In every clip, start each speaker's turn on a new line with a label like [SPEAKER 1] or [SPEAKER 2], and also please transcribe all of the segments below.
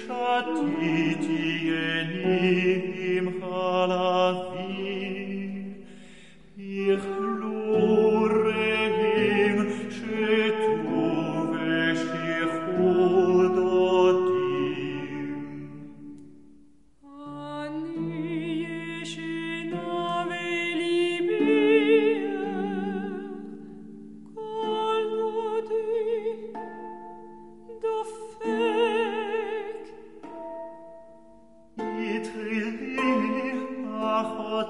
[SPEAKER 1] Shatiti enim halat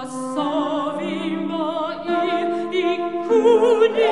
[SPEAKER 2] Asso vimba i, i